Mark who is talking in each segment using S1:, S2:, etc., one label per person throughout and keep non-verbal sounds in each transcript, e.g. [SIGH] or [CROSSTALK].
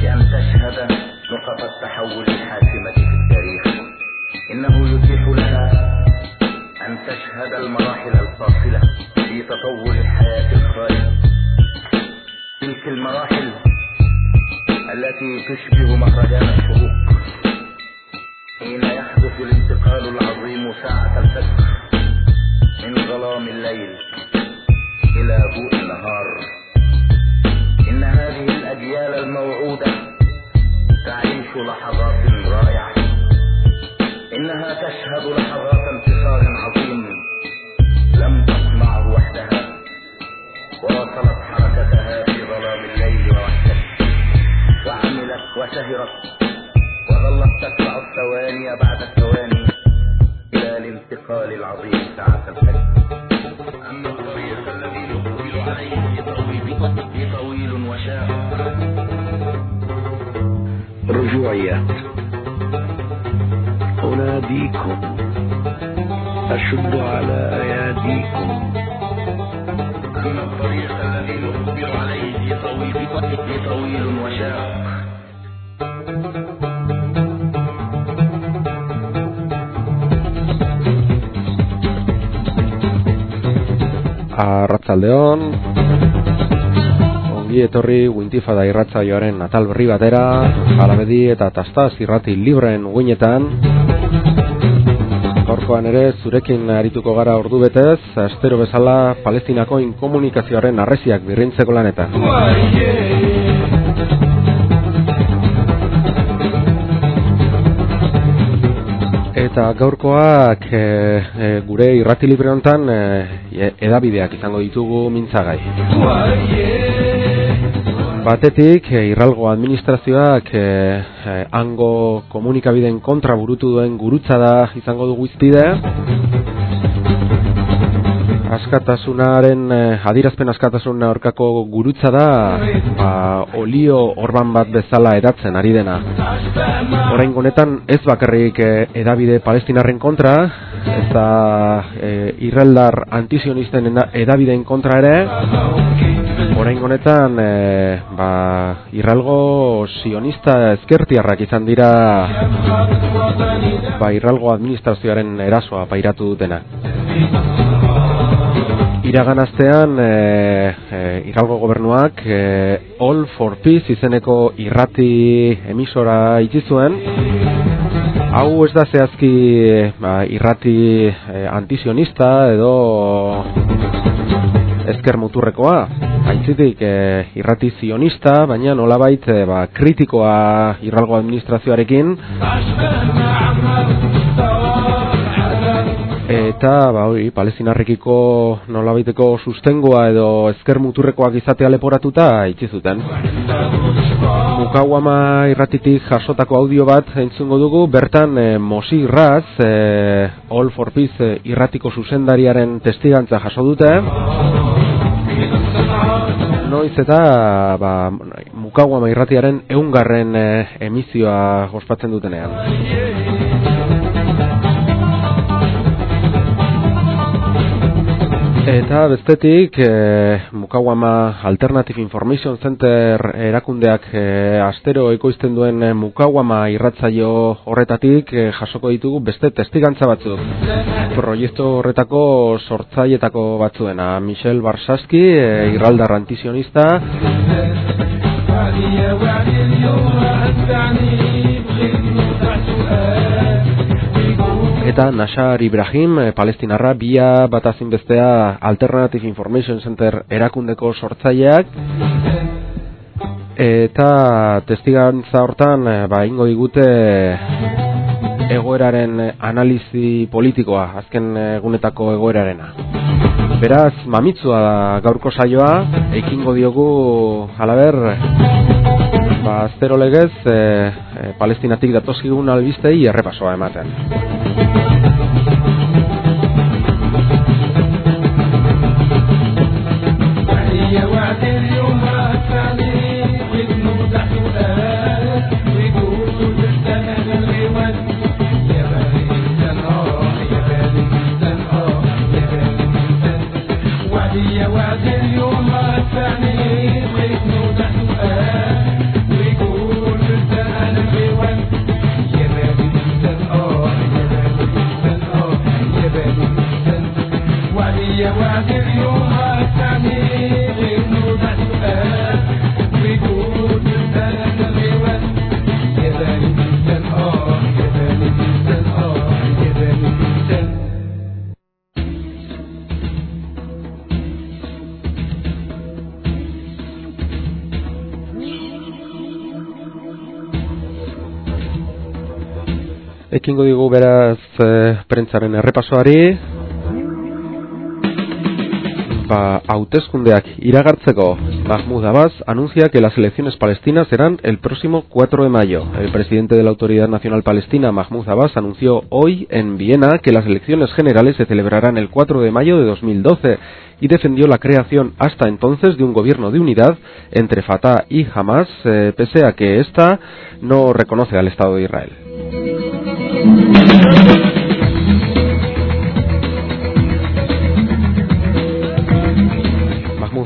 S1: بأن تشهد نقط التحول الحاسمة في التاريخ. إنه يتيح لها أن تشهد المراحل الفاصلة في تطور الحياة الخالد تلك المراحل التي تشبه مهرجان الشروق حين يحدث الانتقال العظيم ساعة الفجر من ظلام الليل إلى ضوء النهار. إن هذه الأجيال الموعودة تعيش لحظات رائعة. إنها تشهد لحظات انتصار عظيم لم تصنعه وحدها وواصلت حركتها في ظلام الليل ووحدته وعملت وسهرت وظلت تتبع الثواني بعد الثواني. الانتقال العظيم ساعة الفجر أما الطريق الذي يقبل عليه طويل طويل وشاق.
S2: رجوعيات أناديكم. أشد على أياديكم.
S1: أما الطريق الذي يقبل عليه طويل طويل وشاق.
S3: Arratzaldeon Ongi etorri Wintifada irratzaioaren atal berri batera Alabedi eta Tastaz irrati libren guinetan Gaurkoan ere zurekin arituko gara ordu betez Astero bezala Palestinako inkomunikazioaren arreziak birrintzeko lanetan Eta gaurkoak e, e, gure irrati libre honetan e, edabideak izango ditugu mintzagai. Batetik, e, irralgo administrazioak e, e, hango komunikabideen kontra burutu duen gurutza da izango dugu izpide. Askatasunaren, adirazpen askatasun aurkako gurutza da, ba, olio orban bat bezala edatzen ari dena. Orain honetan ez bakarrik edabide palestinarren kontra, ez da e, irreldar antizionisten edabideen kontra ere, orain honetan e, ba, irralgo sionista ezkertiarrak izan dira ba, irralgo administrazioaren erasoa pairatu dutena. Iragan astean e, e, irralgo gobernuak e, All for Peace izeneko irrati emisora itzi zuen. Hau ez da zehazki ba, irrati e, antizionista edo ezker muturrekoa. Aitzitik e, irrati zionista, baina nolabait e, ba, kritikoa irralgo administrazioarekin. Eta, ba, hori, palestinarrekiko nolabaiteko sustengoa edo ezker muturrekoak izatea leporatuta itzi zuten. Mukawama irratitik jasotako audio bat entzungo dugu, bertan e, Mosi Raz, e, All for Peace e, irratiko zuzendariaren testigantza jaso dute. Noiz eta ba, Mukawama irratiaren eungarren e, emizioa ospatzen dutenean. Eta bestetik, e, Mukawama Alternative Information Center erakundeak e, astero ekoizten duen Mukawama irratzaio horretatik e, jasoko ditugu beste testigantza batzuk. Proiektu horretako sortzaietako batzuena, Michel Barsaski, e, irraldar antizionista, eta Nashar Ibrahim, eh, palestinarra, bia bat bestea Alternative Information Center erakundeko sortzaileak, eta testigantza hortan, eh, ba, ingo digute egoeraren analizi politikoa, azken egunetako egoerarena. Beraz, mamitzua da gaurko saioa, ekingo diogu, halaber, ba, aztero legez, e, e, palestinatik datozkigun albistei errepasoa ematen. Prentzaren errepasoari Ba, hauteskundeak iragartzeko Mahmoud Abbas anuncia que las elecciones palestinas serán el próximo 4 de mayo. El presidente de la Autoridad Nacional Palestina, Mahmoud Abbas, anunció hoy en Viena que las elecciones generales se celebrarán el 4 de mayo de 2012 y defendió la creación hasta entonces de un gobierno de unidad entre Fatah y Hamas, eh, pese a que ésta no reconoce al Estado de Israel.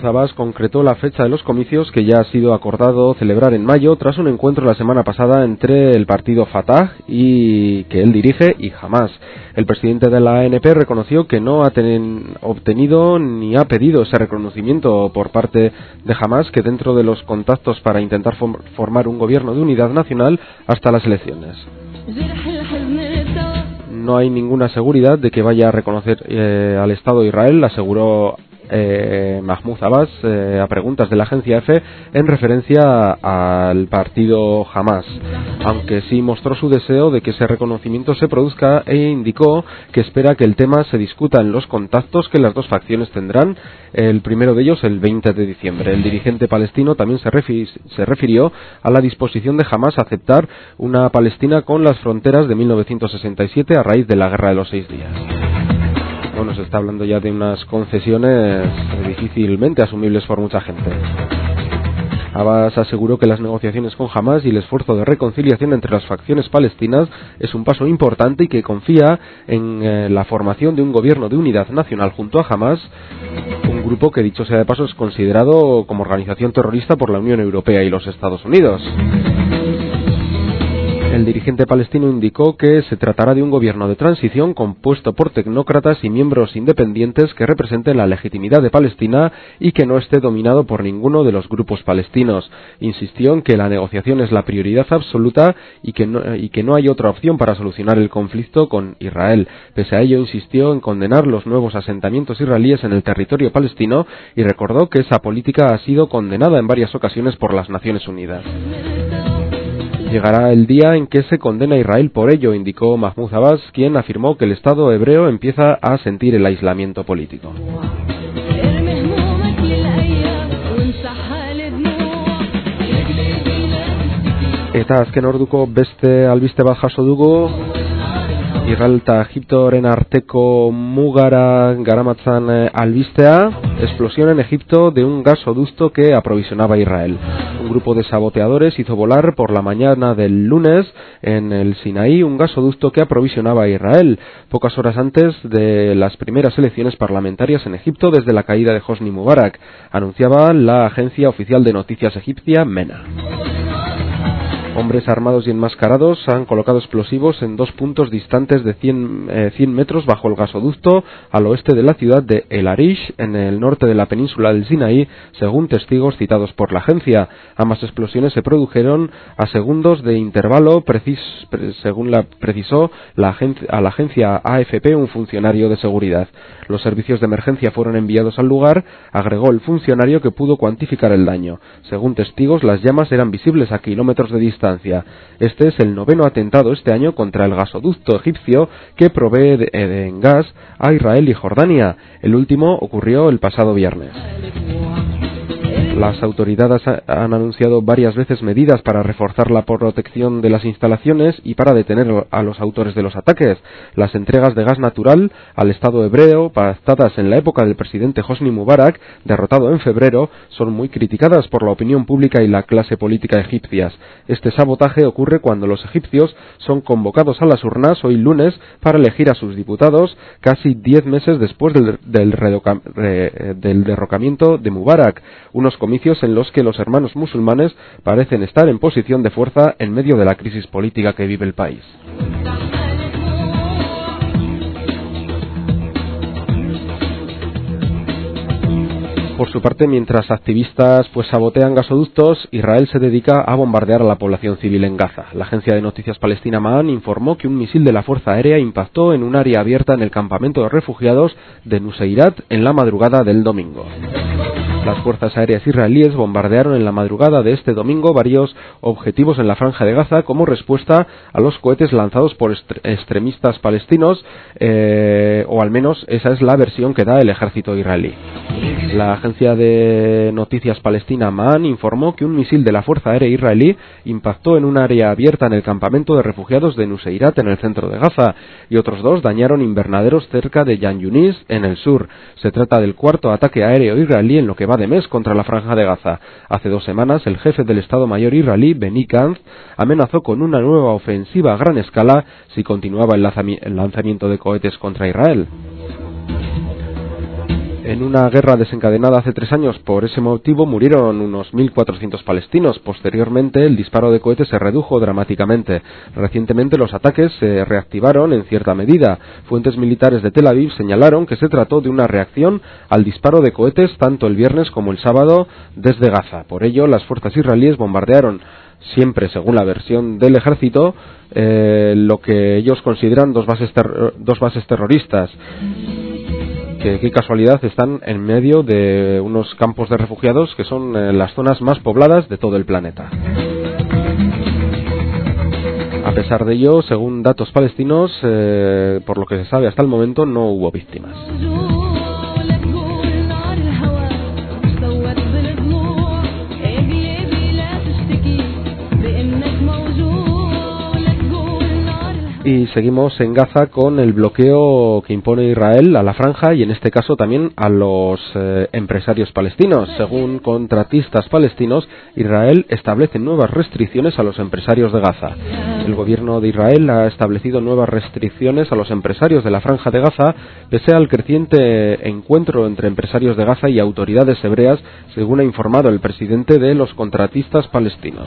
S3: Sabas concretó la fecha de los comicios que ya ha sido acordado celebrar en mayo tras un encuentro la semana pasada entre el partido Fatah y que él dirige y Hamas. El presidente de la ANP reconoció que no ha obtenido ni ha pedido ese reconocimiento por parte de Hamas que dentro de los contactos para intentar form formar un gobierno de unidad nacional hasta las elecciones no hay ninguna seguridad de que vaya a reconocer eh, al Estado de Israel, aseguró eh, Mahmoud Abbas eh, a preguntas de la agencia EFE en referencia al partido Hamas, aunque sí mostró su deseo de que ese reconocimiento se produzca e indicó que espera que el tema se discuta en los contactos que las dos facciones tendrán, el primero de ellos el 20 de diciembre. El dirigente palestino también se, se refirió a la disposición de Hamas a aceptar una Palestina con las fronteras de 1967 a raíz de la Guerra de los Seis Días. Bueno, se está hablando ya de unas concesiones difícilmente asumibles por mucha gente. Abbas aseguró que las negociaciones con Hamas y el esfuerzo de reconciliación entre las facciones palestinas es un paso importante y que confía en eh, la formación de un gobierno de unidad nacional junto a Hamas, un grupo que dicho sea de paso es considerado como organización terrorista por la Unión Europea y los Estados Unidos. El dirigente palestino indicó que se tratará de un gobierno de transición compuesto por tecnócratas y miembros independientes que representen la legitimidad de Palestina y que no esté dominado por ninguno de los grupos palestinos. Insistió en que la negociación es la prioridad absoluta y que no, y que no hay otra opción para solucionar el conflicto con Israel. Pese a ello, insistió en condenar los nuevos asentamientos israelíes en el territorio palestino y recordó que esa política ha sido condenada en varias ocasiones por las Naciones Unidas. Llegará el día en que se condena a Israel por ello, indicó Mahmoud Abbas, quien afirmó que el Estado hebreo empieza a sentir el aislamiento político. Eta azken orduko beste albiste bat jaso dugu Israel eta Egiptoren arteko mugara garamatzan eh, albistea, explosión en Egipto de un gasoducto que aprovisionaba Israel. Un grupo de saboteadores hizo volar por la mañana del lunes en el Sinaí un gasoducto que aprovisionaba a Israel, pocas horas antes de las primeras elecciones parlamentarias en Egipto desde la caída de Hosni Mubarak, anunciaba la agencia oficial de noticias egipcia MENA. Hombres armados y enmascarados han colocado explosivos en dos puntos distantes de 100, eh, 100 metros bajo el gasoducto al oeste de la ciudad de El Arish, en el norte de la península del Sinaí, según testigos citados por la agencia. Ambas explosiones se produjeron a segundos de intervalo, precis- pre- según la precisó la a la agencia AFP un funcionario de seguridad. Los servicios de emergencia fueron enviados al lugar, agregó el funcionario que pudo cuantificar el daño. Según testigos, las llamas eran visibles a kilómetros de distancia. Este es el noveno atentado este año contra el gasoducto egipcio que provee de, eh, de- gas a Israel y Jordania. El último ocurrió el pasado viernes. Las autoridades ha- han anunciado varias veces medidas para reforzar la protección de las instalaciones y para detener a los autores de los ataques. Las entregas de gas natural al Estado hebreo, pactadas en la época del presidente Hosni Mubarak, derrotado en febrero, son muy criticadas por la opinión pública y la clase política egipcias. Este sabotaje ocurre cuando los egipcios son convocados a las urnas hoy lunes para elegir a sus diputados casi diez meses después del derrocamiento de Mubarak, unos comicios en los que los hermanos musulmanes parecen estar en posición de fuerza en medio de la crisis política que vive el país. Por su parte, mientras activistas pues sabotean gasoductos, Israel se dedica a bombardear a la población civil en Gaza. La agencia de noticias palestina Maan informó que un misil de la Fuerza Aérea impactó en un área abierta en el campamento de refugiados de Nuseirat en la madrugada del domingo. Las fuerzas aéreas israelíes bombardearon en la madrugada de este domingo varios objetivos en la franja de Gaza como respuesta a los cohetes lanzados por extremistas palestinos, eh, o al menos esa es la versión que da el ejército israelí. La agencia de noticias palestina Maan informó que un misil de la Fuerza Aérea israelí impactó en un área abierta en el campamento de refugiados de Nuseirat en el centro de Gaza y otros dos dañaron invernaderos cerca de Yan Yunis en el sur. Se trata del cuarto ataque aéreo israelí en lo que va de mes contra la franja de Gaza. Hace dos semanas el jefe del Estado Mayor israelí, Benny Gantz, amenazó con una nueva ofensiva a gran escala si continuaba el lanzamiento de cohetes contra Israel. En una guerra desencadenada hace tres años por ese motivo murieron unos 1.400 palestinos. Posteriormente el disparo de cohetes se redujo dramáticamente. Recientemente los ataques se reactivaron en cierta medida. Fuentes militares de Tel Aviv señalaron que se trató de una reacción al disparo de cohetes tanto el viernes como el sábado desde Gaza. Por ello las fuerzas israelíes bombardearon siempre según la versión del ejército eh, lo que ellos consideran dos bases, dos bases terroristas que qué casualidad están en medio de unos campos de refugiados que son eh, las zonas más pobladas de todo el planeta. A pesar de ello, según datos palestinos, eh, por lo que se sabe hasta el momento, no hubo víctimas. Y seguimos en Gaza con el bloqueo que impone Israel a la franja y en este caso también a los eh, empresarios palestinos. Según contratistas palestinos, Israel establece nuevas restricciones a los empresarios de Gaza. El gobierno de Israel ha establecido nuevas restricciones a los empresarios de la franja de Gaza pese al creciente encuentro entre empresarios de Gaza y autoridades hebreas, según ha informado el presidente de los contratistas palestinos.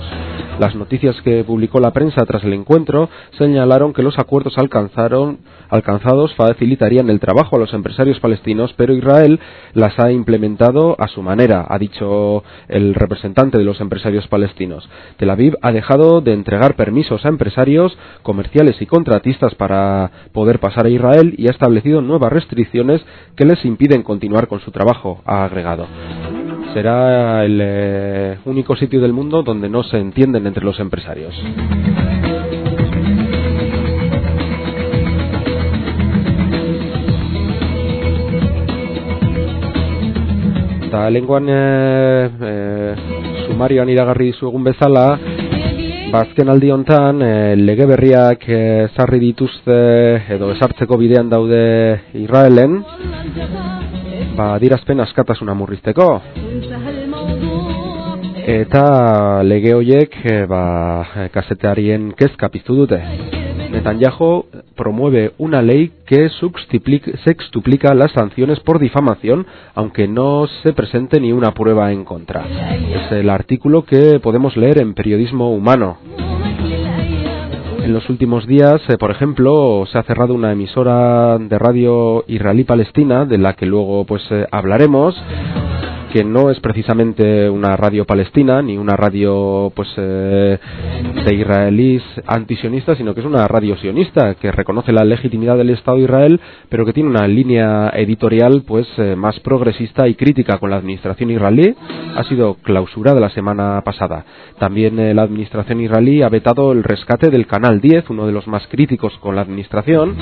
S3: Las noticias que publicó la prensa tras el encuentro señalaron que los acuerdos alcanzaron, alcanzados facilitarían el trabajo a los empresarios palestinos, pero Israel las ha implementado a su manera, ha dicho el representante de los empresarios palestinos. Tel Aviv ha dejado de entregar permisos a empresarios, comerciales y contratistas para poder pasar a Israel y ha establecido nuevas restricciones que les impiden continuar con su trabajo, ha agregado será el eh, único sitio del mundo donde no se entienden entre los empresarios. eta lenguan e, e, sumarioan iragarri zuegun bezala ba, bazken aldi hontan e, lege berriak e, zarri dituzte edo esartzeko bidean daude Israelen ba, dirazpen askatasuna murrizteko. Eta lege hoiek e, ba, kasetearien kezka piztu dute. Netanyahu promueve una ley que sextuplica, las sanciones por difamación, aunque no se presente ni una prueba en contra. Es el artículo que podemos leer en Periodismo Humano. En los últimos días, eh, por ejemplo, se ha cerrado una emisora de radio israelí-palestina, de la que luego pues eh, hablaremos, que no es precisamente una radio palestina ni una radio pues eh, de israelíes antisionistas, sino que es una radio sionista que reconoce la legitimidad del Estado de Israel, pero que tiene una línea editorial pues eh, más progresista y crítica con la administración israelí. Ha sido clausurada la semana pasada. También eh, la administración israelí ha vetado el rescate del canal 10, uno de los más críticos con la administración.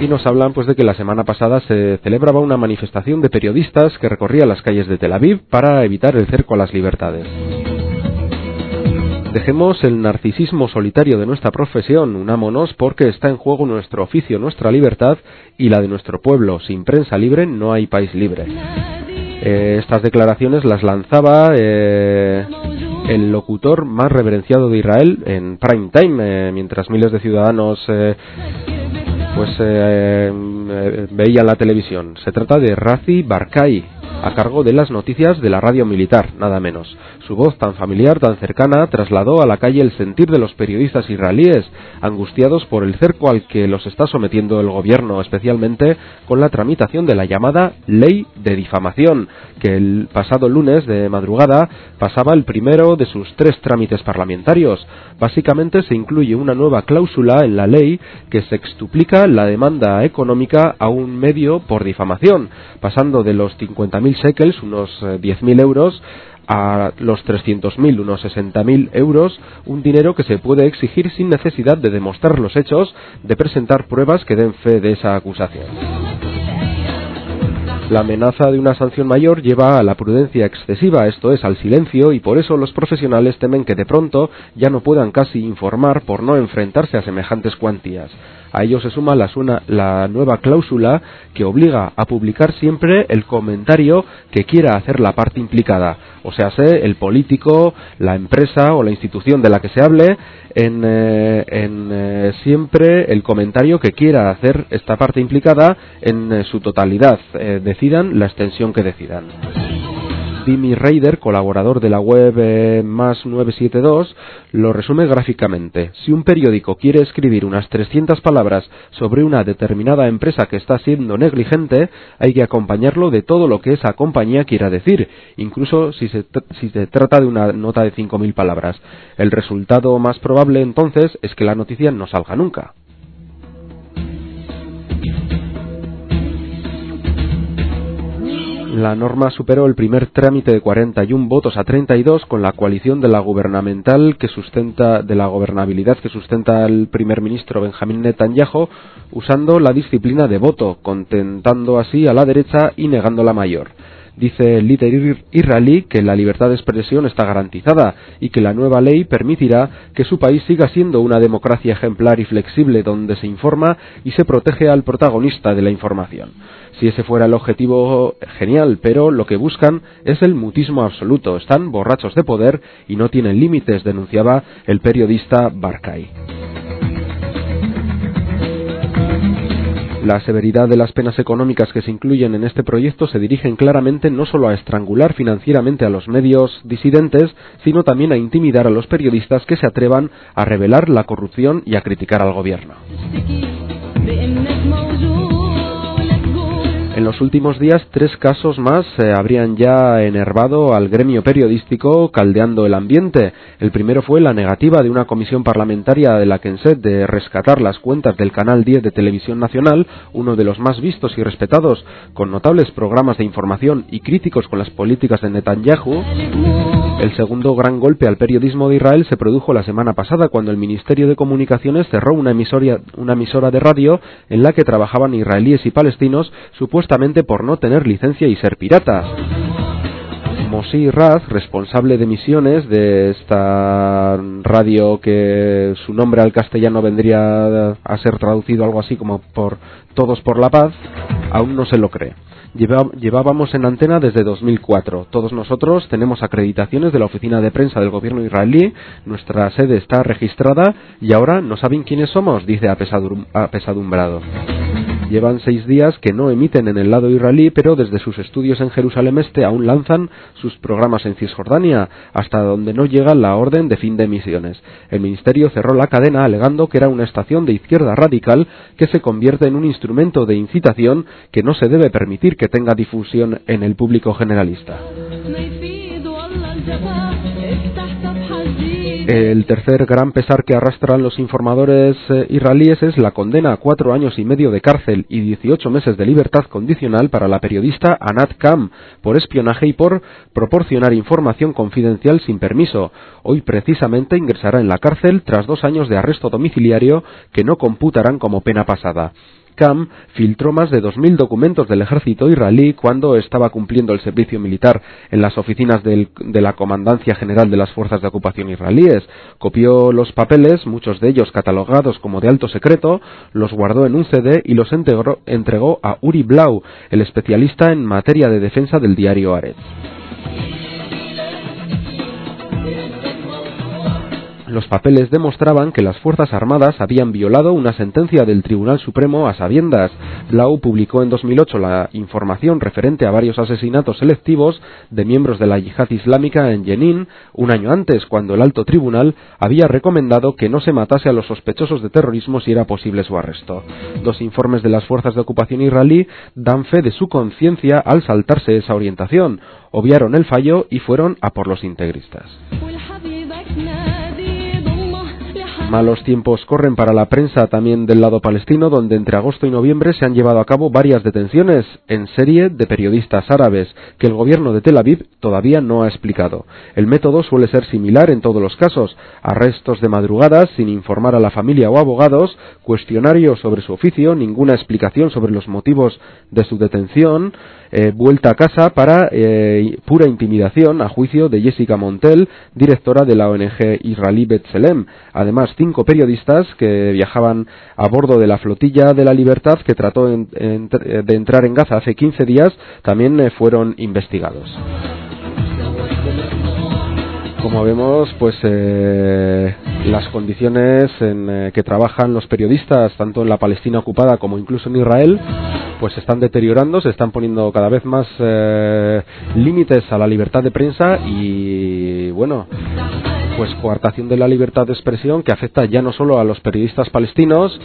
S3: Y nos hablan pues de que la semana pasada se celebraba una manifestación de periodistas que recorría las calles de Tel Aviv para evitar el cerco a las libertades. Dejemos el narcisismo solitario de nuestra profesión, unámonos porque está en juego nuestro oficio, nuestra libertad y la de nuestro pueblo. Sin prensa libre no hay país libre. Eh, estas declaraciones las lanzaba eh, el locutor más reverenciado de Israel en prime time, eh, mientras miles de ciudadanos pues eh, eh, veían la televisión. Se trata de Razi Barkai, a cargo de las noticias de la radio militar, nada menos. Su voz tan familiar, tan cercana, trasladó a la calle el sentir de los periodistas israelíes, angustiados por el cerco al que los está sometiendo el gobierno, especialmente con la tramitación de la llamada ley de difamación, que el pasado lunes de madrugada pasaba el primero de sus tres trámites parlamentarios. Básicamente se incluye una nueva cláusula en la ley que sextuplica la demanda económica a un medio por difamación, pasando de los 50.000 shekels, unos eh, 10.000 euros, a los 300.000, unos 60.000 euros, un dinero que se puede exigir sin necesidad de demostrar los hechos, de presentar pruebas que den fe de esa acusación. La amenaza de una sanción mayor lleva a la prudencia excesiva, esto es, al silencio, y por eso los profesionales temen que de pronto ya no puedan casi informar por no enfrentarse a semejantes cuantías. A ello se suma la, la nueva cláusula que obliga a publicar siempre el comentario que quiera hacer la parte implicada, o sea, sé, el político, la empresa o la institución de la que se hable, en, eh, en, eh, siempre el comentario que quiera hacer esta parte implicada en eh, su totalidad, decidan la extensión que decidan. Dimi Raider, colaborador de la web eh, Más 972, lo resume gráficamente. Si un periódico quiere escribir unas 300 palabras sobre una determinada empresa que está siendo negligente, hay que acompañarlo de todo lo que esa compañía quiera decir, incluso si se, tr- si se trata de una nota de 5.000 palabras. El resultado más probable entonces es que la noticia no salga nunca. La norma superó el primer trámite de 41 votos a 32 con la coalición de la gubernamental que sustenta de la gobernabilidad que sustenta el primer ministro Benjamín Netanyahu usando la disciplina de voto, contentando así a la derecha y negando la mayor. Dice el líder israelí que la libertad de expresión está garantizada y que la nueva ley permitirá que su país siga siendo una democracia ejemplar y flexible donde se informa y se protege al protagonista de la información. Si ese fuera el objetivo, genial, pero lo que buscan es el mutismo absoluto. Están borrachos de poder y no tienen límites, denunciaba el periodista Barkay. La severidad de las penas económicas que se incluyen en este proyecto se dirigen claramente no solo a estrangular financieramente a los medios disidentes, sino también a intimidar a los periodistas que se atrevan a revelar la corrupción y a criticar al gobierno. Los últimos días, tres casos más eh, habrían ya enervado al gremio periodístico, caldeando el ambiente. El primero fue la negativa de una comisión parlamentaria de la Kenset de rescatar las cuentas del Canal 10 de Televisión Nacional, uno de los más vistos y respetados, con notables programas de información y críticos con las políticas de Netanyahu. El segundo gran golpe al periodismo de Israel se produjo la semana pasada cuando el Ministerio de Comunicaciones cerró una emisora, una emisora de radio en la que trabajaban israelíes y palestinos supuestamente por no tener licencia y ser piratas. Mosí Raz, responsable de emisiones de esta radio que su nombre al castellano vendría a ser traducido algo así como por Todos por la Paz, aún no se lo cree. Llevábamos en antena desde 2004. Todos nosotros tenemos acreditaciones de la oficina de prensa del gobierno israelí. Nuestra sede está registrada y ahora no saben quiénes somos, dice apesadumbrado. Llevan seis días que no emiten en el lado israelí, pero desde sus estudios en Jerusalén Este aún lanzan sus programas en Cisjordania, hasta donde no llega la orden de fin de emisiones. El ministerio cerró la cadena alegando que era una estación de izquierda radical que se convierte en un instrumento de incitación que no se debe permitir que tenga difusión en el público generalista. El tercer gran pesar que arrastran los informadores eh, israelíes es la condena a cuatro años y medio de cárcel y 18 meses de libertad condicional para la periodista Anat Kam por espionaje y por proporcionar información confidencial sin permiso. Hoy precisamente ingresará en la cárcel tras dos años de arresto domiciliario que no computarán como pena pasada. ICAM filtró más de 2.000 documentos del ejército israelí cuando estaba cumpliendo el servicio militar en las oficinas de la Comandancia General de las Fuerzas de Ocupación israelíes. Copió los papeles, muchos de ellos catalogados como de alto secreto, los guardó en un CD y los entregó a Uri Blau, el especialista en materia de defensa del diario Aretz. Los papeles demostraban que las Fuerzas Armadas habían violado una sentencia del Tribunal Supremo a sabiendas. Blau publicó en 2008 la información referente a varios asesinatos selectivos de miembros de la yihad islámica en Jenin, un año antes, cuando el alto tribunal había recomendado que no se matase a los sospechosos de terrorismo si era posible su arresto. Dos informes de las fuerzas de ocupación israelí dan fe de su conciencia al saltarse esa orientación, obviaron el fallo y fueron a por los integristas. Malos tiempos corren para la prensa también del lado palestino, donde entre agosto y noviembre se han llevado a cabo varias detenciones en serie de periodistas árabes que el gobierno de Tel Aviv todavía no ha explicado. El método suele ser similar en todos los casos: arrestos de madrugadas sin informar a la familia o abogados, cuestionarios sobre su oficio, ninguna explicación sobre los motivos de su detención, eh, vuelta a casa para eh, pura intimidación, a juicio de Jessica Montel, directora de la ONG israelí Betzelem. Además, cinco periodistas que viajaban a bordo de la flotilla de la Libertad que trató de entrar en Gaza hace 15 días también eh, fueron investigados. Como vemos, pues eh, las condiciones en eh, que trabajan los periodistas, tanto en la Palestina ocupada como incluso en Israel, pues se están deteriorando, se están poniendo cada vez más eh, límites a la libertad de prensa y, bueno, pues coartación de la libertad de expresión que afecta ya no solo a los periodistas palestinos,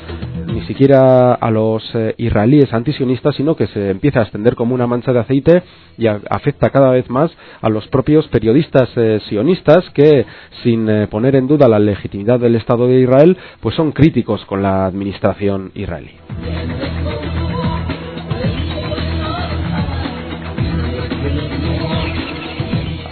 S3: ni siquiera a los eh, israelíes antisionistas, sino que se empieza a extender como una mancha de aceite y afecta cada vez más a los propios periodistas eh, sionistas que, sin eh, poner en duda la legitimidad del Estado de Israel, pues son críticos con la administración israelí.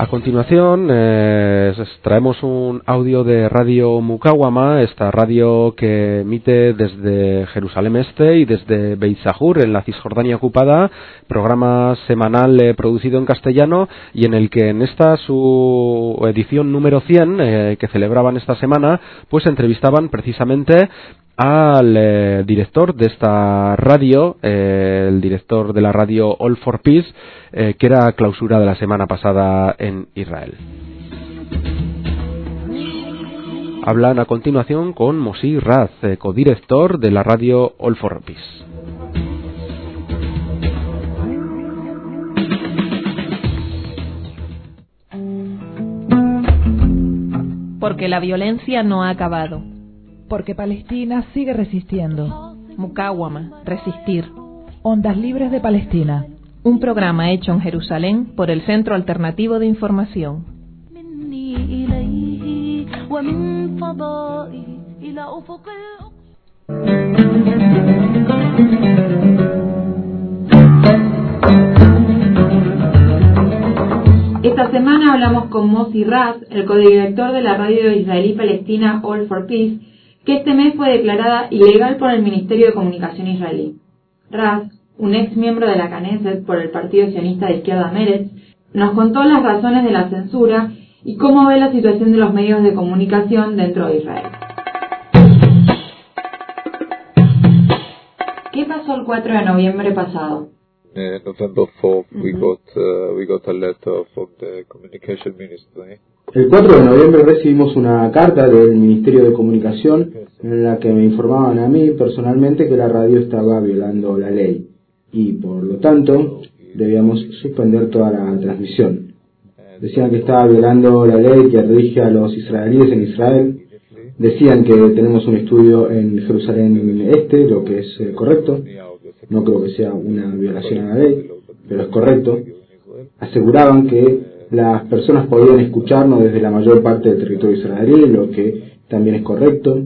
S3: Continuación, eh, os traemos un audio de Radio Mukawama, esta radio que emite desde Jerusalén Este y desde Beit Sahur, en la Cisjordania ocupada, programa semanal eh, producido en castellano y en el que en esta su edición número 100, eh, que celebraban esta semana, pues entrevistaban precisamente al eh, director de esta radio, eh, el director de la radio All for Peace, eh, que era clausura de la semana pasada en Israel. Hablan a continuación con Mosi Raz, codirector de la radio All for Peace.
S4: Porque la violencia no ha acabado
S5: porque Palestina sigue resistiendo.
S4: Mukawama, resistir.
S5: Ondas Libres de Palestina.
S4: Un programa hecho en Jerusalén por el Centro Alternativo de Información.
S6: Esta semana hablamos con Mossi Raz, el codirector de la radio israelí palestina All for Peace, que este mes fue declarada ilegal por el Ministerio de Comunicación israelí. Raz, un ex miembro de la Knesset por el partido sionista de izquierda Meretz, nos contó las razones de la censura y cómo ve la situación de los medios de comunicación dentro de Israel. ¿Qué pasó el 4 de noviembre pasado?
S7: uh, November 4th, we got uh, we got a letter from the communication ministry
S8: El 4 de noviembre recibimos una carta del Ministerio de Comunicación en la que me informaban a mí personalmente que la radio estaba violando la ley y por lo tanto debíamos suspender toda la transmisión. Decían que estaba violando la ley que rige a los israelíes en Israel. Decían que tenemos un estudio en Jerusalén Este, lo que es eh, correcto. No creo que sea una violación a la ley, pero es correcto. Aseguraban que las personas podían escucharnos desde la mayor parte del territorio israelí, lo que también es correcto.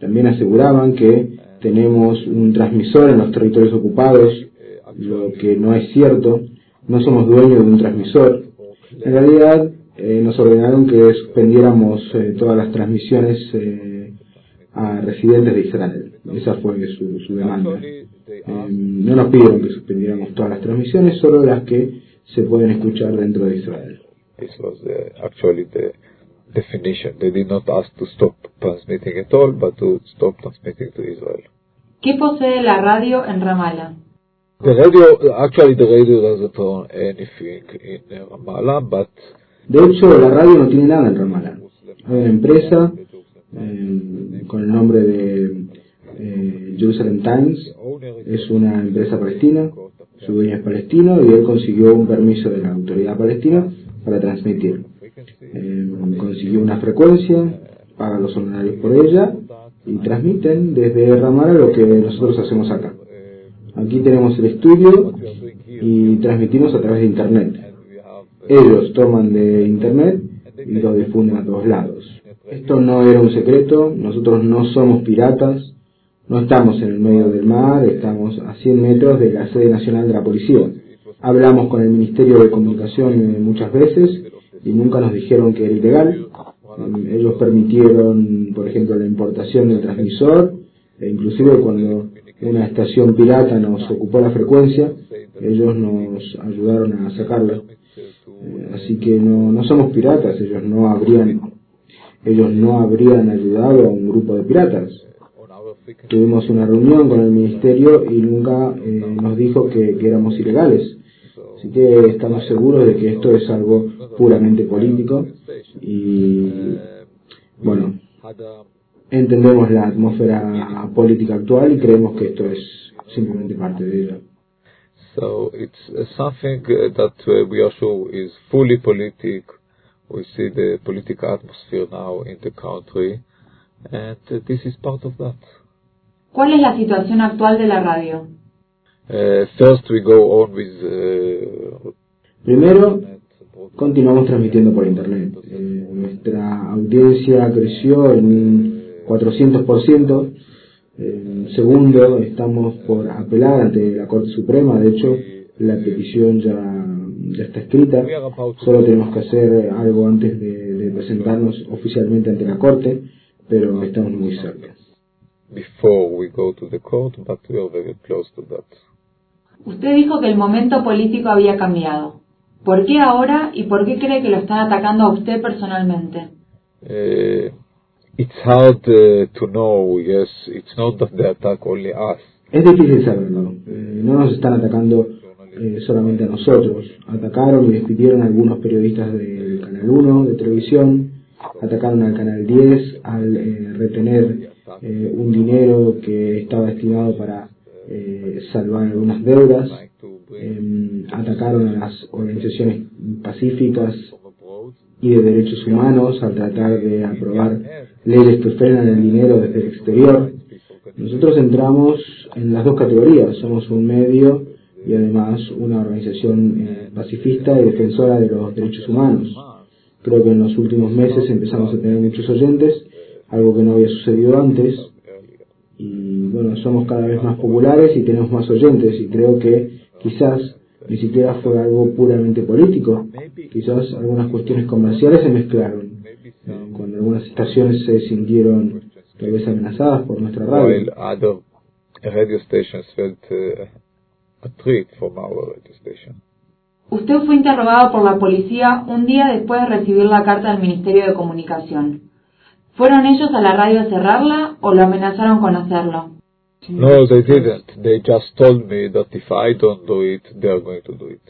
S8: También aseguraban que tenemos un transmisor en los territorios ocupados, lo que no es cierto. No somos dueños de un transmisor. En realidad eh, nos ordenaron que suspendiéramos eh, todas las transmisiones eh, a residentes de Israel. Esa fue su, su demanda. Eh, no nos pidieron que suspendiéramos todas las transmisiones, solo las que se pueden escuchar dentro de Israel.
S7: This was the, actually the definition. They did not ask to stop transmitting at all, but to stop transmitting to Israel.
S6: ¿Qué posee la radio en Ramallah?
S7: The radio, actually the radio doesn't own anything in uh, Ramallah, but
S8: De hecho, la radio no tiene nada en Ramallah. Hay una empresa eh, con el nombre de eh, Jerusalem Times, es una empresa palestina, su dueño es palestino y él consiguió un permiso de la autoridad palestina para transmitir. Eh, consiguió una frecuencia, paga los honorarios por ella y transmiten desde Ramallah lo que nosotros hacemos acá. Aquí tenemos el estudio y transmitimos a través de internet. Ellos toman de internet y lo difunden a todos lados. Esto no era un secreto, nosotros no somos piratas, no estamos en el medio del mar, estamos a 100 metros de la sede nacional de la policía. Hablamos con el Ministerio de Comunicación muchas veces y nunca nos dijeron que era ilegal. Eh, Ellos permitieron, por ejemplo, la importación del transmisor e inclusive cuando una estación pirata nos ocupó la frecuencia, ellos nos ayudaron a sacarla. Eh, Así que no, no somos piratas, ellos no habrían ellos no habrían ayudado a un grupo de piratas. Tuvimos una reunión con el ministerio y nunca eh, nos dijo que, que éramos ilegales. Así que estamos seguros de que esto es algo puramente político y bueno, entendemos la atmósfera política actual y creemos que esto es simplemente parte de ella.
S7: so it's uh, something uh, that uh, we are sure is fully politic. We see the political atmosphere now in the country, and this is part of that.
S6: ¿Cuál es la situación actual de la radio?
S7: Uh, first, we go on with uh,
S8: Primero, continuamos transmitiendo por internet. Eh, nuestra audiencia creció en un 400%. Eh, segundo, estamos por apelar ante la Corte Suprema. De hecho, la petición ya, ya está escrita. Solo tenemos que hacer algo antes de, de presentarnos oficialmente ante la Corte, pero estamos muy cerca.
S7: Before we go to the court, but we are very close to that.
S6: Usted dijo que el momento político había cambiado. ¿Por qué ahora y por qué cree que lo están atacando a usted personalmente?
S7: Uh, it's hard uh, to know. Yes, it's not that they attack only us.
S8: Es difícil saberlo. Eh, no nos están atacando eh, solamente a nosotros. Atacaron y despidieron a algunos periodistas del Canal 1 de televisión. Atacaron al Canal 10 al eh, retener eh, un dinero que estaba destinado para eh, salvar algunas deudas. Eh, atacaron a las organizaciones pacíficas y de derechos humanos al tratar de aprobar leyes que frenan el dinero desde el exterior. Nosotros entramos en las dos categorías, somos un medio y además una organización eh, pacifista y defensora de los derechos humanos. Creo que en los últimos meses empezamos a tener muchos oyentes, algo que no había sucedido antes. Y bueno, somos cada vez más populares y tenemos más oyentes y creo que quizás ni siquiera fue algo puramente político. Quizás algunas cuestiones comerciales se mezclaron. eh, Cuando algunas estaciones se sintieron tal vez amenazadas por nuestra radio.
S7: While other radio stations felt uh, a threat from our radio station.
S6: Usted fue interrogado por la policía un día después de recibir la carta del Ministerio de Comunicación. ¿Fueron ellos a la radio a cerrarla o lo amenazaron con hacerlo?
S7: No, they didn't. They just told me that if I don't do it, they are going to do it.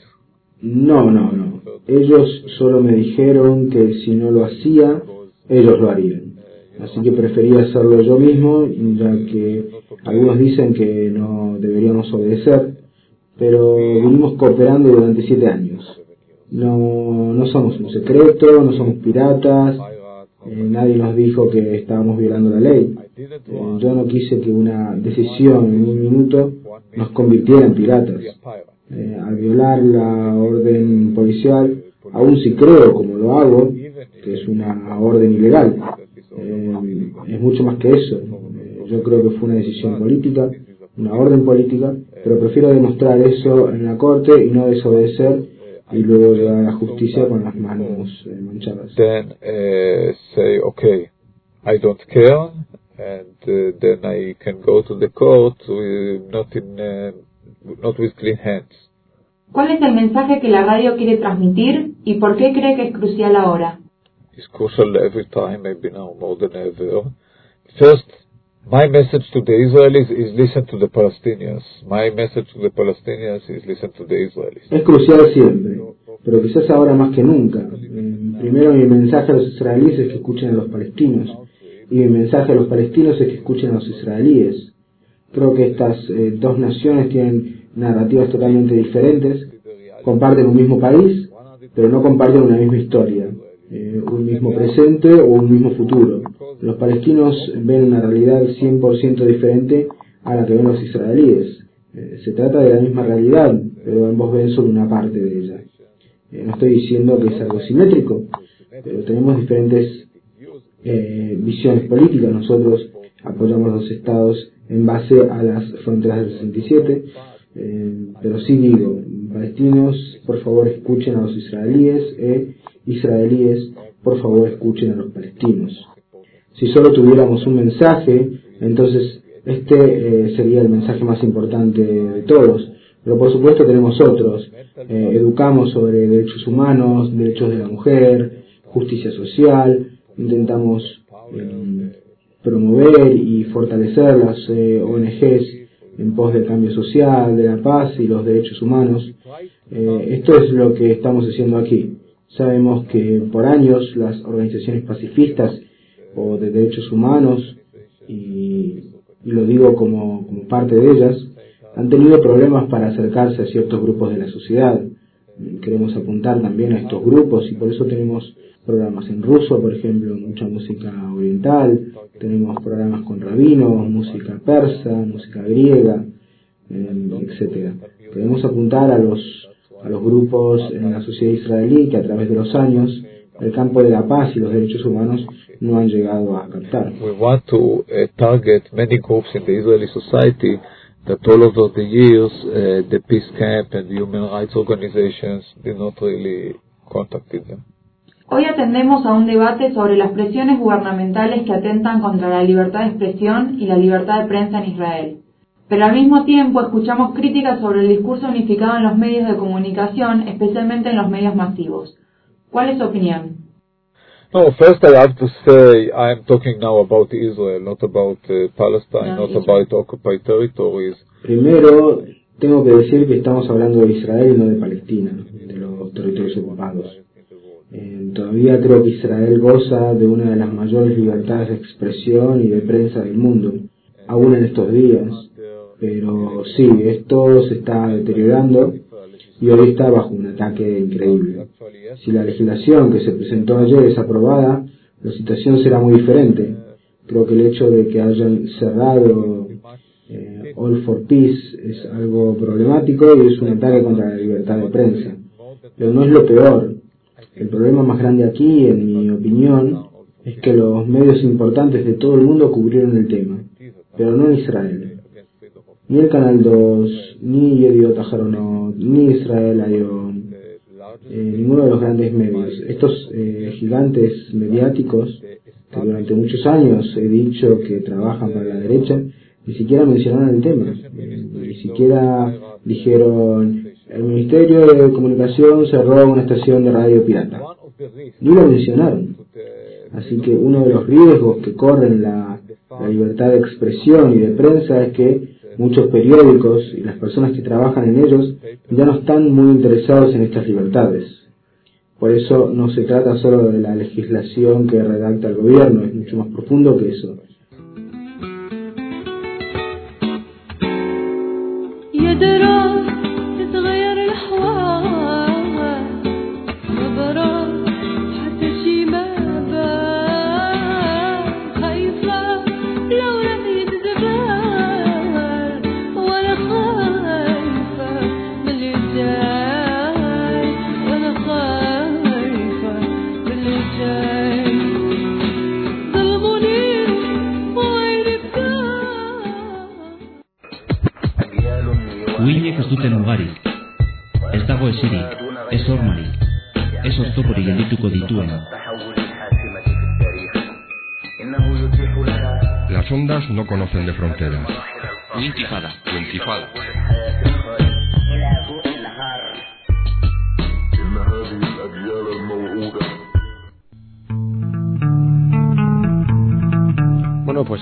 S8: No, no, no. Ellos solo me dijeron que si no lo hacía, ellos lo harían. Así que prefería hacerlo yo mismo, ya que algunos dicen que no deberíamos obedecer, pero vinimos cooperando durante siete años. No, no somos un secreto, no somos piratas, eh, nadie nos dijo que estábamos violando la ley. Eh, yo no quise que una decisión en un minuto nos convirtiera en piratas. Eh, al violar la orden policial, aún si creo, como lo hago, que es una orden ilegal, es mucho más que eso. Yo creo que fue una decisión política, una orden política, pero prefiero demostrar eso en la corte y no desobedecer y luego llegar a la justicia con las manos eh, manchadas.
S7: Then uh, say, okay, I don't care, and uh, then I can go to the court with, not in uh, not with clean hands.
S6: ¿Cuál es el mensaje que la radio quiere transmitir y por qué cree que es crucial ahora?
S7: It's crucial every time, maybe now more than ever. First, my message to the Israelis is listen to the Palestinians. My message to the Palestinians is listen to the Israelis.
S8: Es crucial siempre, pero quizás ahora más que nunca. Primero mi mensaje a los israelíes es que escuchen a los palestinos y mi mensaje a los palestinos es que escuchen a los israelíes. Creo que estas eh, dos naciones tienen narrativas totalmente diferentes, comparten un mismo país, pero no comparten una misma historia, eh, un mismo presente o un mismo futuro. Los palestinos ven una realidad 100% diferente a la que ven los israelíes. Eh, se trata de la misma realidad, pero ambos ven solo una parte de ella. Eh, no estoy diciendo que es algo simétrico, pero tenemos diferentes visiones políticas. Nosotros apoyamos los estados en base a las fronteras del 67, eh, pero sí digo, palestinos, por favor escuchen a los israelíes, israelíes, por favor escuchen a los palestinos. Si solo tuviéramos un mensaje, entonces este eh, sería el mensaje más importante de todos. Pero por supuesto tenemos otros. Eh, educamos sobre derechos humanos, derechos de la mujer, justicia social, intentamos eh, promover y fortalecer las ONGs en pos del cambio social, de la paz y los derechos humanos. Esto es lo que estamos haciendo aquí. Sabemos que por años las organizaciones pacifistas o de derechos humanos, y, lo digo como, como parte de ellas, han tenido problemas para acercarse a ciertos grupos de la sociedad. Queremos apuntar también a estos grupos y por eso tenemos programas en ruso, por ejemplo, mucha música oriental, tenemos programas con rabinos, música persa, música griega, eh, etcétera. Queremos apuntar a los a los grupos en la sociedad israelí que a través de los años el campo de la paz y los derechos humanos no han llegado a captar.
S7: We want to uh, target many groups in the Israeli society that all over the years uh, the peace camp and human rights organizations did not really contacted them.
S6: Hoy atendemos a un debate sobre las presiones gubernamentales que atentan contra la libertad de expresión y la libertad de prensa en Israel. Pero al mismo tiempo escuchamos críticas sobre el discurso unificado en los medios de comunicación, especialmente en los medios masivos. ¿Cuál es su opinión?
S7: No, first I have to say I am talking now about Israel, not about uh, Palestine,
S6: No,
S7: not
S6: Israel.
S7: about occupied territories.
S8: Primero, tengo que decir que estamos hablando de Israel y no de Palestina, de los territorios ocupados. Eh, todavía creo que Israel goza de una de las mayores libertades de expresión y de prensa del mundo, aún en estos días. Pero sí, esto se está deteriorando y hoy está bajo un ataque increíble. Si la legislación que se presentó ayer es aprobada, la situación será muy diferente. Creo que el hecho de que hayan cerrado eh, All for Peace es algo problemático y es un ataque contra la libertad de prensa. Pero no es lo peor. El problema más grande aquí, en mi opinión, es que los medios importantes de todo el mundo cubrieron el tema, pero no Israel. Ni el Canal 2, ni Yediot Aharonot, ni Israel Ayom, eh, ninguno de los grandes medios. Estos eh, gigantes mediáticos, que durante muchos años he dicho que trabajan para la derecha, ni siquiera mencionaron el tema. Eh, ni siquiera dijeron, el Ministerio de Comunicación cerró una estación de radio pirata. Ni lo mencionaron. Así que uno de los riesgos que corren la libertad de expresión y de prensa es que muchos periódicos y las personas que trabajan en ellos ya no están muy interesados en estas libertades. Por eso no se trata solo de la legislación que redacta el gobierno, es mucho más profundo que eso.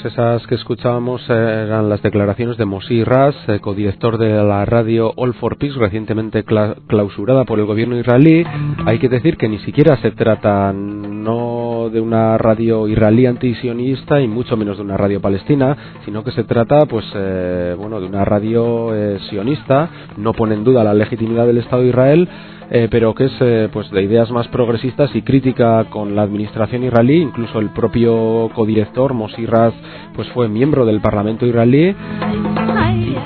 S3: Pues esas que escuchábamos eran las declaraciones de Mosí Ras, eh, codirector de la radio All for Peace, recientemente cla clausurada por el gobierno israelí. Hay que decir que ni siquiera se trata no de una radio israelí antisionista y mucho menos de una radio palestina, sino que se trata, pues, eh, bueno, de una radio eh, sionista. No pone en duda la legitimidad del Estado de Israel eh, pero que es eh, pues de ideas más progresistas y crítica con la administración israelí incluso el propio codirector Mosí Raz pues fue miembro del Parlamento israelí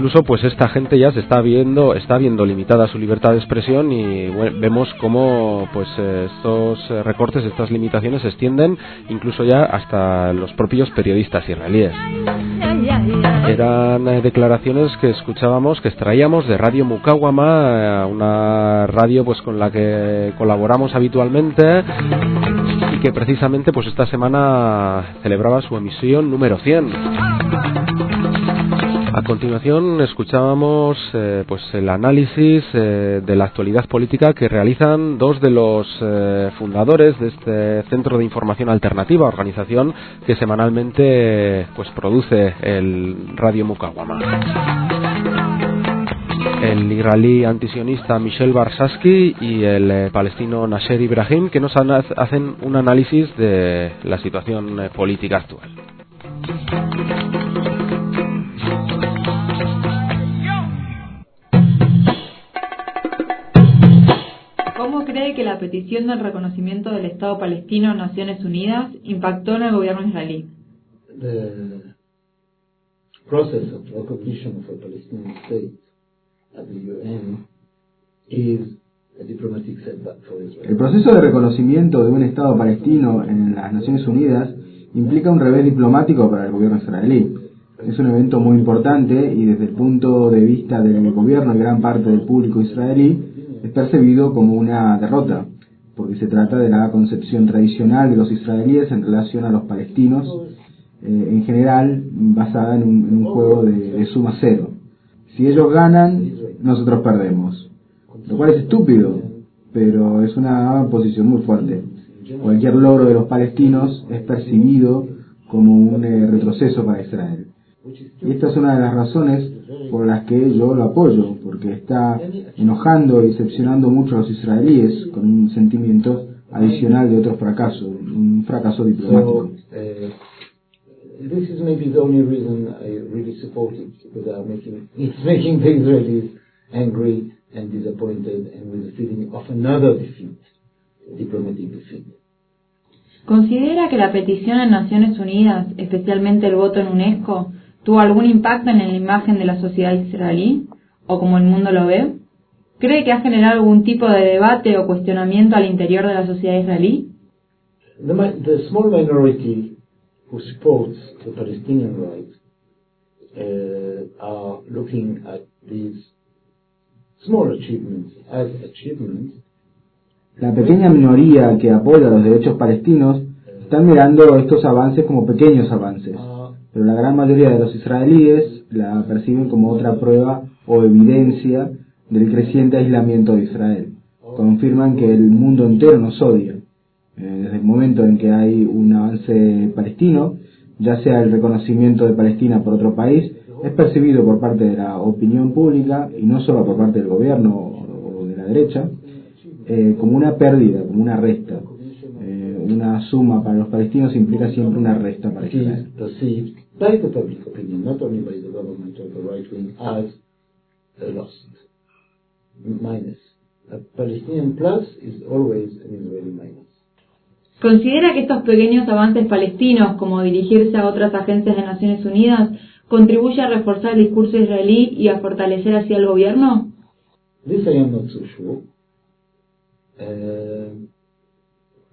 S3: incluso pues esta gente ya se está viendo está viendo limitada su libertad de expresión y vemos cómo pues eh, estos eh, recortes estas limitaciones se extienden incluso ya hasta los propios periodistas israelíes. Eran eh, declaraciones que escuchábamos que extraíamos de Radio Mukawama una radio pues con la que colaboramos habitualmente y que precisamente pues esta semana celebraba su emisión número 100 a continuación escuchábamos eh, pues el análisis eh, de la actualidad política que realizan dos de los eh, fundadores de este Centro de Información Alternativa, organización que semanalmente pues produce el Radio Mukawama. El israelí antisionista Michel Barsaski y el palestino Nasser Ibrahim que nos hacen un análisis de la situación política actual.
S6: Que la petición del reconocimiento del Estado palestino en Naciones Unidas impactó en el gobierno israelí?
S9: the process of recognition of a Palestinian state at the UN is a diplomatic setback for Israel.
S8: El proceso de reconocimiento de un Estado palestino en las Naciones Unidas implica un revés diplomático para el gobierno israelí. Es un evento muy importante y desde el punto de vista del gobierno y gran parte del público israelí es percibido como una derrota, porque se trata de la concepción tradicional de los israelíes en relación a los palestinos, eh, en general basada en un, juego de, de suma cero. Si ellos ganan, nosotros perdemos, lo cual es estúpido, pero es una posición muy fuerte. Cualquier logro de los palestinos es percibido como un eh, retroceso para Israel. Y esta es una de las razones por las que yo lo apoyo, porque está enojando y decepcionando mucho a los israelíes con un sentimiento adicional de otro fracaso, un fracaso diplomático.
S9: So, this is maybe the only reason I really support it, because they are making, it's [LAUGHS] making the Israelis angry and disappointed and with the feeling of another defeat, diplomatic defeat.
S6: ¿Considera que la petición en Naciones Unidas, especialmente el voto en UNESCO, tuvo algún impacto en la imagen de la sociedad israelí o como el mundo lo ve? ¿Cree que ha generado algún tipo de debate o cuestionamiento al interior de la sociedad israelí?
S9: The, the small minority who supports the Palestinian rights uh, are looking at these small achievements as achievements
S8: La pequeña minoría que apoya los derechos palestinos están mirando estos avances como pequeños avances, pero la gran mayoría de los israelíes la perciben como otra prueba o evidencia del creciente aislamiento de Israel. Confirman que el mundo entero nos odia. Eh, Desde el momento en que hay un avance palestino, ya sea el reconocimiento de Palestina por otro país, es percibido por parte de la opinión pública y no solo por parte del gobierno o de la derecha, eh, como una pérdida, como una resta. Eh, una suma para los palestinos implica siempre una resta para Israel.
S9: By the public opinion, not only by the government or the right wing, as a loss, minus. A Palestinian plus is always an Israeli minus.
S6: ¿Considera que estos pequeños avances palestinos, como dirigirse a otras agencias de Naciones Unidas, contribuye a reforzar el discurso israelí y a fortalecer así al gobierno?
S9: This I am not so sure. Uh,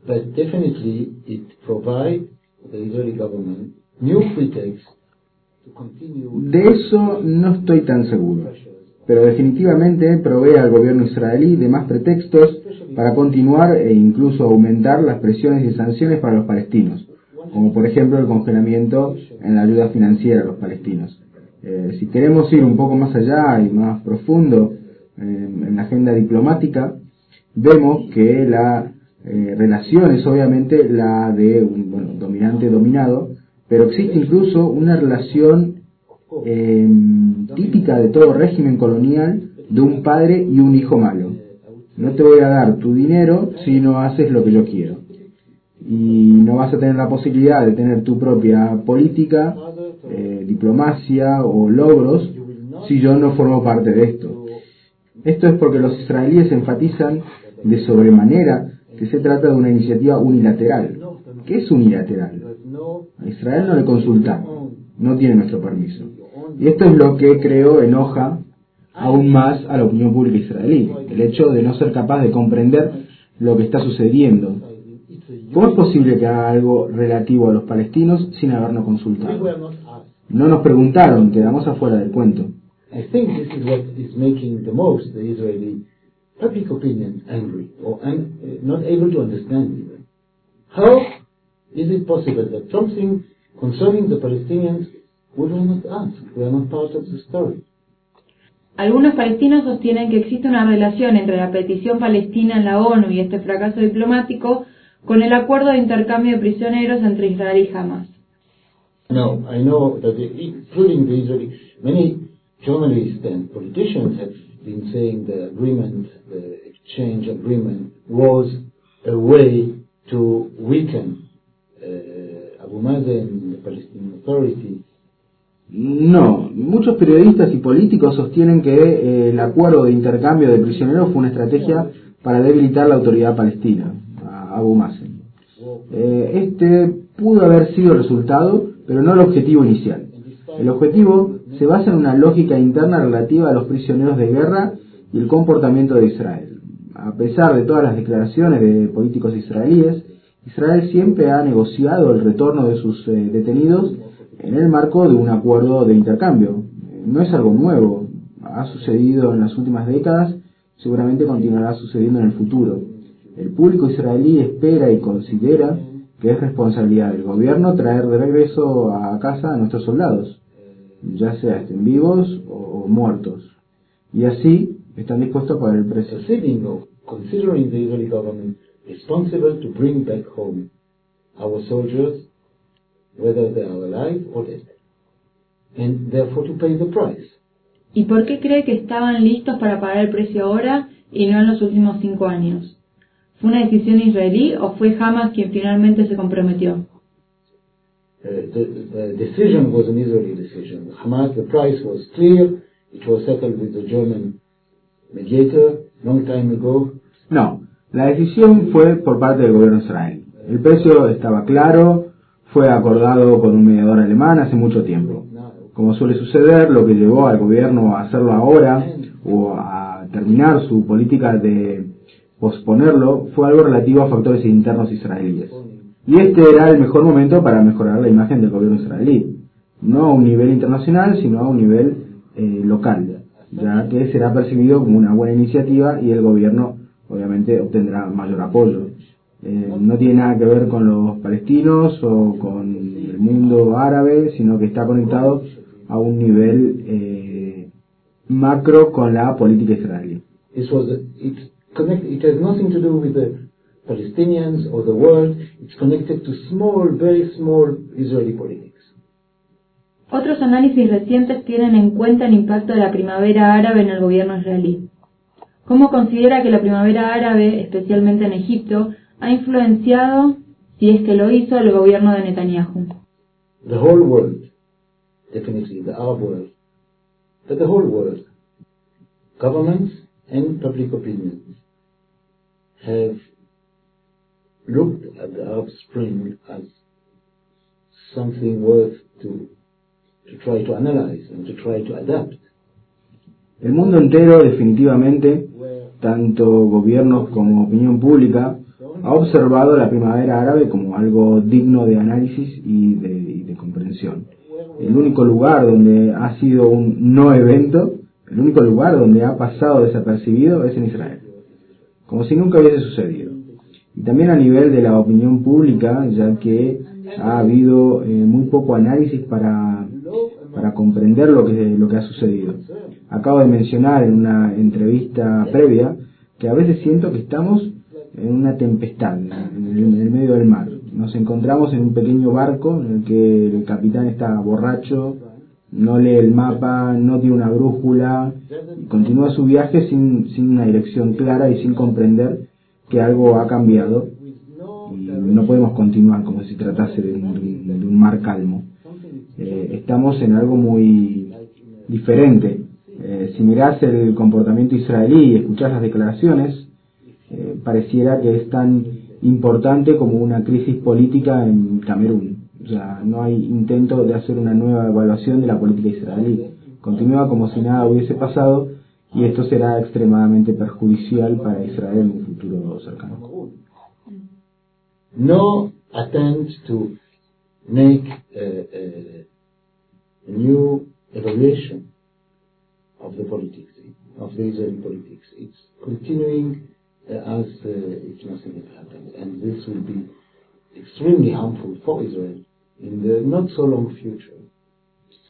S9: but definitely it provides the Israeli government
S8: De eso no estoy tan seguro, pero definitivamente provee al gobierno israelí de más pretextos para continuar e incluso aumentar las presiones y sanciones para los palestinos, como por ejemplo el congelamiento en la ayuda financiera a los palestinos. Eh, si queremos ir un poco más allá y más profundo en la agenda diplomática, vemos que la eh, relación es obviamente la de un bueno, dominante-dominado, pero existe incluso una relación eh, típica de todo régimen colonial de un padre y un hijo malo. No te voy a dar tu dinero si no haces lo que yo quiero. Y no vas a tener la posibilidad de tener tu propia política, eh, diplomacia o logros si yo no formo parte de esto. Esto es porque los israelíes enfatizan de sobremanera que se trata de una iniciativa unilateral. ¿Qué es unilateral? A Israel no le consultamos, no tiene nuestro permiso. Y esto es lo que creo enoja aún más a la opinión pública israelí, el hecho de no ser capaz de comprender lo que está sucediendo. ¿Cómo es posible que haga algo relativo a los palestinos sin habernos consultado? No nos preguntaron, quedamos afuera del cuento.
S9: Public opinion angry or uh, not able to understand even. How is it possible that something concerning the Palestinians we were not asked, we are not part of the story?
S6: Algunos palestinos sostienen que existe una relación entre la petición palestina en la ONU y este fracaso diplomático con el acuerdo de intercambio de prisioneros entre Israel y Hamas.
S9: No, I know that including the Israeli, many journalists and politicians have been saying the agreement, the exchange agreement, was a way to weaken Mazen, the Palestinian.
S8: No, muchos periodistas y políticos sostienen que eh, el acuerdo de intercambio de prisioneros fue una estrategia para debilitar la autoridad palestina, a Abu Mazen. Eh, este pudo haber sido el resultado, pero no el objetivo inicial. El objetivo se basa en una lógica interna relativa a los prisioneros de guerra y el comportamiento de Israel. A pesar de todas las declaraciones de políticos israelíes, Israel siempre ha negociado el retorno de sus eh, detenidos en el marco de un acuerdo de intercambio. No es algo nuevo, ha sucedido en las últimas décadas, seguramente continuará sucediendo en el futuro. El público israelí espera y considera que es responsabilidad del gobierno traer de regreso a casa a nuestros soldados, ya sea estén vivos o, muertos. Y así están dispuestos a pagar el precio.
S9: Considering, considering the Israeli government responsible to bring back home our soldiers, whether they are alive or dead, and therefore to pay the price.
S6: ¿Y por qué cree que estaban listos para pagar el precio ahora y no en los últimos cinco años? ¿Fue una decisión israelí o fue Hamas quien finalmente se comprometió?
S9: Uh, the, the decision was an Israeli decision. Hamas, the price was clear. It was settled with the German mediator long time ago.
S8: No, la decisión fue por parte del gobierno israelí. El precio estaba claro, fue acordado con un mediador alemán hace mucho tiempo. Como suele suceder, lo que llevó al gobierno a hacerlo ahora o a terminar su política de posponerlo fue algo relativo a factores internos israelíes. Y este era el mejor momento para mejorar la imagen del gobierno israelí, no a un nivel internacional, sino a un nivel eh, local, ya que será percibido como una buena iniciativa y el gobierno obviamente obtendrá mayor apoyo. Eh, no tiene nada que ver con los palestinos o con el mundo árabe, sino que está conectado a un nivel eh, macro con la política israelí.
S9: This was a, it connect. It has nothing to do with the Palestinians or the world. It's connected to small, very small Israeli politics.
S6: Otros análisis recientes tienen en cuenta el impacto de la primavera árabe en el gobierno israelí. ¿Cómo considera que la primavera árabe, especialmente en Egipto, ha influenciado, si es que lo hizo, el gobierno de Netanyahu?
S9: The whole world, definitely the Arab world, but the whole world, governments and public opinion have looked at the Arab Spring as something worth to to try to analyze and to try to adapt.
S8: El mundo entero definitivamente, tanto gobiernos como opinión pública, ha observado la primavera árabe como algo digno de análisis y de, comprensión. El único lugar donde ha sido un no evento, el único lugar donde ha pasado desapercibido es en Israel, como si nunca hubiese sucedido. Y también a nivel de la opinión pública, ya que ha habido eh, muy poco análisis para, para comprender lo que, lo que ha sucedido. Acabo de mencionar en una entrevista previa que a veces siento que estamos en una tempestad, en el, en el medio del mar. Nos encontramos en un pequeño barco en el que el capitán está borracho, no lee el mapa, no tiene una brújula, y continúa su viaje sin, sin una dirección clara y sin comprender que algo ha cambiado y no podemos continuar como si tratase de un, de un mar calmo. Eh, estamos en algo muy diferente. Eh, si mirás el comportamiento israelí y escuchás las declaraciones, eh, pareciera que es tan importante como una crisis política en Camerún. O sea, no hay intento de hacer una nueva evaluación de la política israelí. Continúa como si nada hubiese pasado y esto será extremadamente perjudicial para Israel en un futuro cercano.
S9: No attempt to make a, a, a new evaluation of the politics, of the Israeli politics. It's continuing uh, as uh, if nothing and this will be extremely harmful for Israel in the not so long future.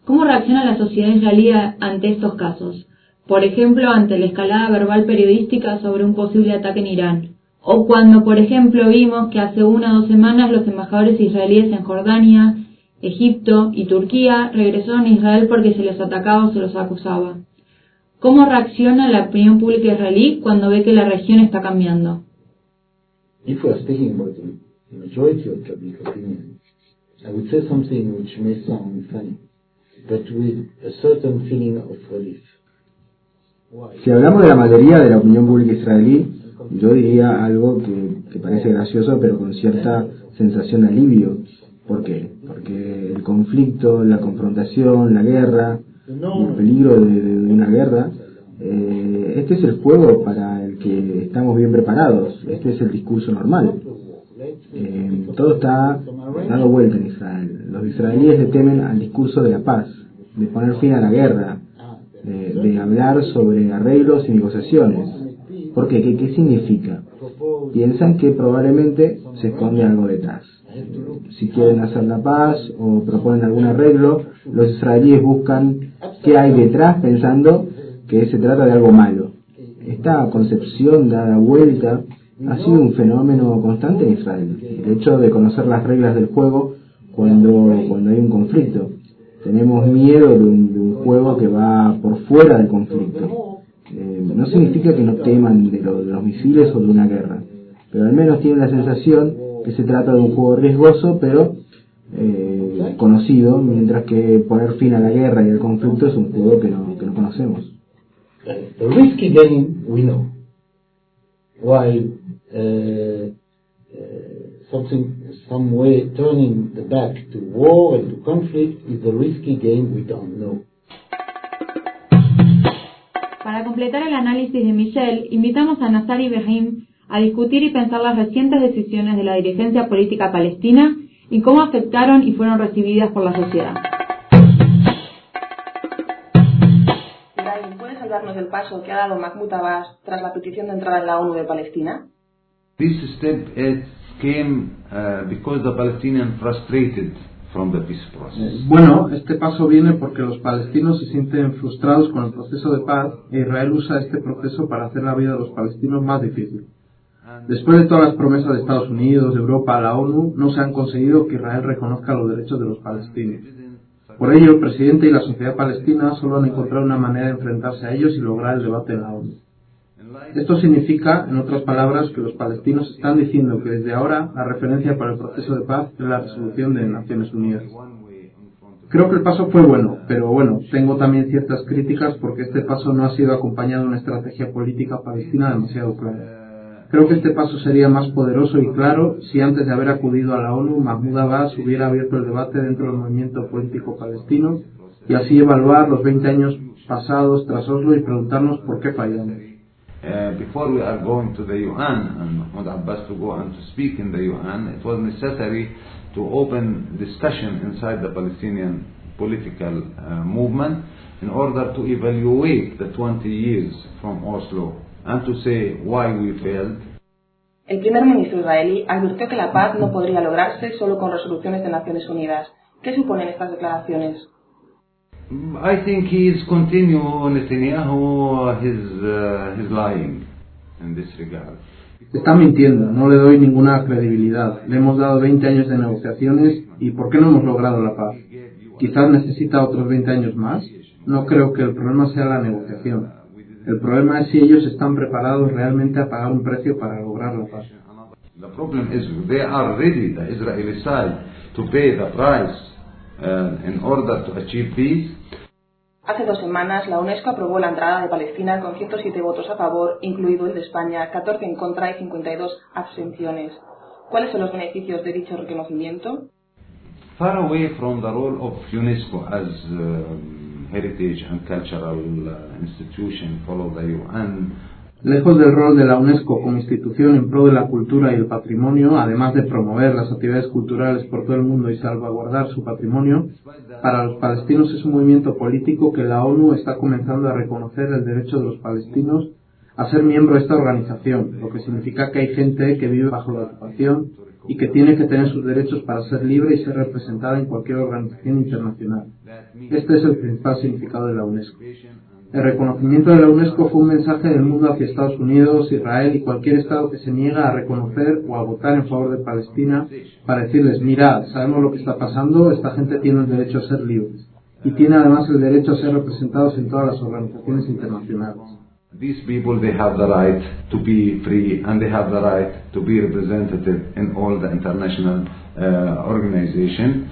S6: ¿Cómo reacciona la sociedad israelí ante estos casos? Por ejemplo, ante la escalada verbal periodística sobre un posible ataque en Irán. O cuando, por ejemplo, vimos que hace una o dos semanas los embajadores israelíes en Jordania, Egipto y Turquía regresaron a Israel porque se les atacaba o se los acusaba. ¿Cómo reacciona la opinión pública israelí cuando ve que la región está cambiando?
S9: If we are speaking about the majority of public opinion, I would say something which may sound funny, but with a certain feeling of relief.
S8: Si hablamos de la mayoría de la opinión pública israelí, yo diría algo que, que parece gracioso, pero con cierta sensación de alivio. ¿Por qué? Porque el conflicto, la confrontación, la guerra, el peligro de, una guerra, eh, este es el juego para el que estamos bien preparados, este es el discurso normal. Eh, todo está dando vuelta en Israel. Los israelíes le temen al discurso de la paz, de poner fin a la guerra, de, hablar sobre arreglos y negociaciones. ¿Por qué? ¿Qué, ¿Qué significa? Piensan que probablemente se esconde algo detrás. Si quieren hacer la paz o proponen algún arreglo, los israelíes buscan qué hay detrás pensando que se trata de algo malo. Esta concepción dada vuelta ha sido un fenómeno constante en Israel. El hecho de conocer las reglas del juego cuando, cuando hay un conflicto. Tenemos miedo de un, de un juego que va por fuera del conflicto. Eh, no significa que no teman de, lo, de los misiles o de una guerra, pero al menos tienen la sensación que se trata de un juego riesgoso, pero eh, conocido, mientras que poner fin a la guerra y al conflicto es un juego que no, que no conocemos.
S9: The risky game we know, while uh, uh, something, some way turning the back to war and to conflict is the risky game we don't know.
S6: Para completar el análisis de Michel, invitamos a Nazar Ibrahim a discutir y pensar las recientes decisiones de la dirigencia política palestina y cómo afectaron y fueron recibidas por la sociedad.
S10: ¿puedes hablarnos del paso que ha dado Mahmoud Abbas tras la petición de entrada en la ONU de Palestina?
S11: This step it came uh, because the Palestinians frustrated from the peace process.
S12: Bueno, este paso viene porque los palestinos se sienten frustrados con el proceso de paz e Israel usa este proceso para hacer la vida de los palestinos más difícil. Después de todas las promesas de Estados Unidos, de Europa, la ONU, no se han conseguido que Israel reconozca los derechos de los palestinos. Por ello, el presidente y la sociedad palestina solo han encontrado una manera de enfrentarse a ellos y lograr el debate en la ONU. Esto significa, en otras palabras, que los palestinos están diciendo que desde ahora la referencia para el proceso de paz es la resolución de Naciones Unidas. Creo que el paso fue bueno, pero bueno, tengo también ciertas críticas porque este paso no ha sido acompañado de una estrategia política palestina demasiado clara. Creo que este paso sería más poderoso y claro si antes de haber acudido a la ONU, Mahmoud Abbas hubiera abierto el debate dentro del movimiento político palestino y así evaluar los 20 años pasados tras Oslo y preguntarnos por qué fallamos.
S11: Uh, before the UN Mahmoud Abbas the the Palestinian political uh, movement to evaluate the 20 years from Oslo and to say why we failed.
S10: El primer ministro israelí advirtió que la paz no podría lograrse solo con resoluciones de Naciones Unidas. ¿Qué suponen estas declaraciones?
S11: I think he is continue Netanyahu his uh, his lying in this regard.
S12: Está mintiendo, no le doy ninguna credibilidad. Le hemos dado 20 años de negociaciones y ¿por qué no hemos logrado la paz? Quizás necesita otros 20 años más. No creo que el problema sea la negociación. El problema es si ellos están preparados realmente a pagar un precio para lograr la paz.
S11: The problem is they are ready, the Israeli side, to pay the price uh, in order to achieve peace.
S10: Hace dos semanas, la UNESCO aprobó la entrada de Palestina con 107 votos a favor, incluido el de España, 14 en contra y 52 abstenciones. ¿Cuáles son los beneficios de dicho reconocimiento?
S11: Far away from the role of UNESCO as um, heritage and cultural uh, institution, follow the UN,
S12: Lejos del rol de la UNESCO como institución en pro de la cultura y el patrimonio, además de promover las actividades culturales por todo el mundo y salvaguardar su patrimonio, para los palestinos es un movimiento político que la ONU está comenzando a reconocer el derecho de los palestinos a ser miembro de esta organización, lo que significa que hay gente que vive bajo la ocupación y que tiene que tener sus derechos para ser libre y ser representada en cualquier organización internacional. Este es el principal significado de la UNESCO. El reconocimiento de la UNESCO fue un mensaje del mundo hacia Estados Unidos, Israel y cualquier Estado que se niega a reconocer o a votar en favor de Palestina para decirles, mirad, sabemos lo que está pasando, esta gente tiene el derecho a ser libres y tiene además el derecho a ser representados en todas las organizaciones internacionales.
S11: These people, they have the right to be free and they have the right to be represented in all the international uh, organizations.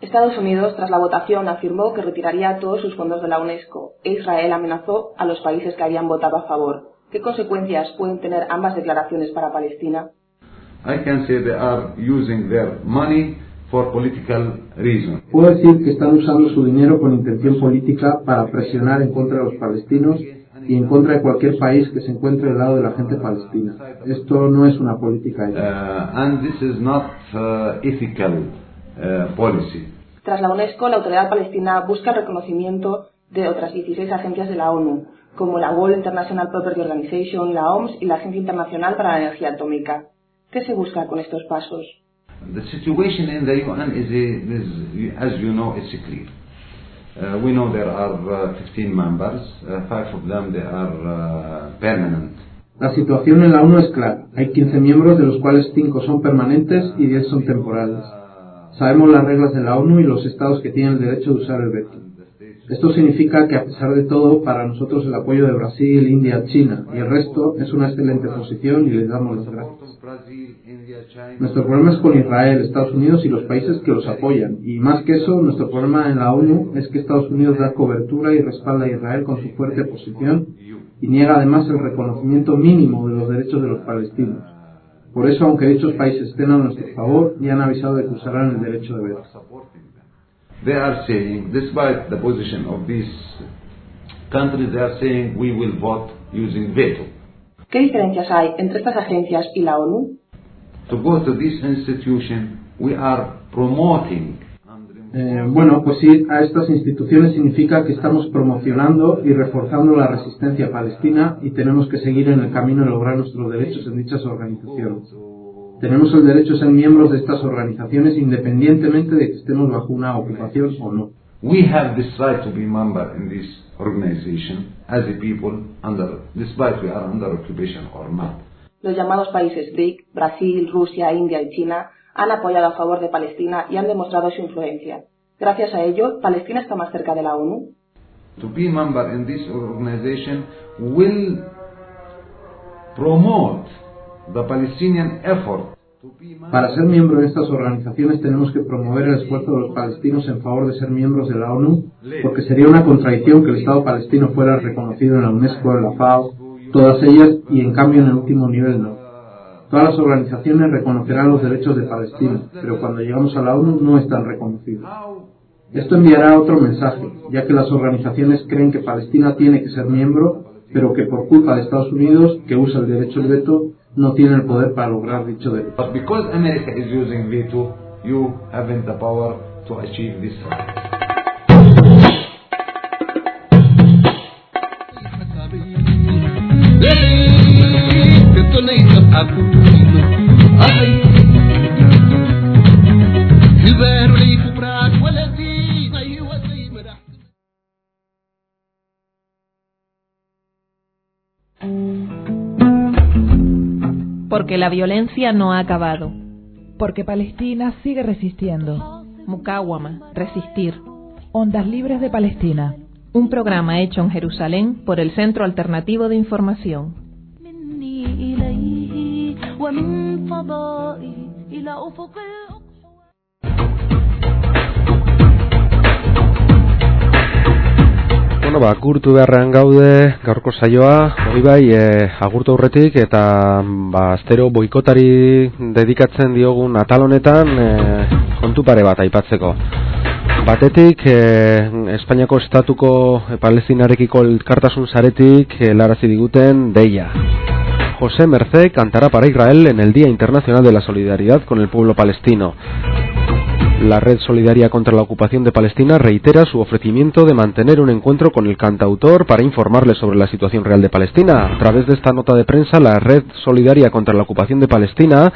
S10: Estados Unidos, tras la votación, afirmó que retiraría todos sus fondos de la UNESCO e Israel amenazó a los países que habían votado a favor. ¿Qué consecuencias pueden tener ambas declaraciones para Palestina?
S11: I can say they are using their money for political reasons.
S12: Puedo decir que están usando su dinero con intención política para presionar en contra de los palestinos y en contra de cualquier país que se encuentre al lado de la gente palestina. Esto no es una política ética.
S11: Uh, and this is not uh, ethical uh, policy.
S10: Tras la UNESCO, la Autoridad Palestina busca el reconocimiento de otras 16 agencias de la ONU, como la World International Property Organization, la OMS y la Agencia Internacional para la Energía Atómica. ¿Qué se busca con estos pasos?
S11: The situation in the UN is, is as you know, is clear. Uh, we know there are uh, 15 members, uh, five of them they are uh, permanent.
S12: La situación en la ONU es clara. Hay 15 miembros, de los cuales 5 son permanentes y 10 son temporales. Sabemos las reglas de la ONU y los estados que tienen el derecho de usar el veto. Esto significa que a pesar de todo, para nosotros el apoyo de Brasil, India, China y el resto es una excelente posición y les damos las gracias. Nuestro problema es con Israel, Estados Unidos y los países que los apoyan. Y más que eso, nuestro problema en la ONU es que Estados Unidos da cobertura y respalda a Israel con su fuerte posición y niega además el reconocimiento mínimo de los derechos de los palestinos. Por eso, aunque dichos países estén a nuestro favor, ya han avisado de que usarán el derecho de veto.
S11: They are saying, despite the position of these countries, they are saying we will vote using veto.
S10: ¿Qué diferencias hay entre estas agencias y la ONU?
S11: To go to this institution, we are promoting
S12: Eh, bueno, pues ir a estas instituciones significa que estamos promocionando y reforzando la resistencia palestina y tenemos que seguir en el camino de lograr nuestros derechos en dichas organizaciones. Tenemos el derecho a ser miembros de estas organizaciones independientemente de que estemos bajo una ocupación o no.
S11: We have this right to be member in this organization as a people under, despite we are under occupation or not.
S10: Los llamados países BRIC, Brasil, Rusia, India y China, han apoyado a favor de Palestina y han demostrado su influencia. Gracias a ello, Palestina está más cerca de la ONU.
S11: To be member in this organization will promote the Palestinian effort
S12: Para ser miembro de estas organizaciones tenemos que promover el esfuerzo de los palestinos en favor de ser miembros de la ONU, porque sería una contradicción que el Estado palestino fuera reconocido en la UNESCO, en la FAO, todas ellas, y en cambio en el último nivel no. Todas las organizaciones reconocerán los derechos de Palestina, pero cuando llegamos a la ONU no están reconocidos. Esto enviará otro mensaje, ya que las organizaciones creen que Palestina tiene que ser miembro, pero que por culpa de Estados Unidos, que usa el derecho al veto, no tiene el poder para lograr dicho.
S11: But because America is using veto, you haven't the power to achieve this.
S13: Hey,
S4: Porque la violencia no ha acabado.
S5: Porque Palestina sigue resistiendo.
S4: Mukawama, resistir.
S5: Ondas Libres de Palestina.
S4: Un programa hecho en Jerusalén por el Centro Alternativo de Información.
S3: Bueno, ba, agurtu beharrean gaude gaurko saioa, hori bai, e, agurtu aurretik eta ba, astero boikotari dedikatzen diogun atal honetan e, kontu pare bat aipatzeko. Batetik, e, Espainiako estatuko e, palestinarekiko elkartasun zaretik helarazi diguten deia. José Mercé cantará para Israel en el Día Internacional de la Solidaridad con el pueblo palestino. La Red Solidaria contra la Ocupación de Palestina reitera su ofrecimiento de mantener un encuentro con el cantautor para informarle sobre la situación real de Palestina. A través de esta nota de prensa, la Red Solidaria contra la Ocupación de Palestina,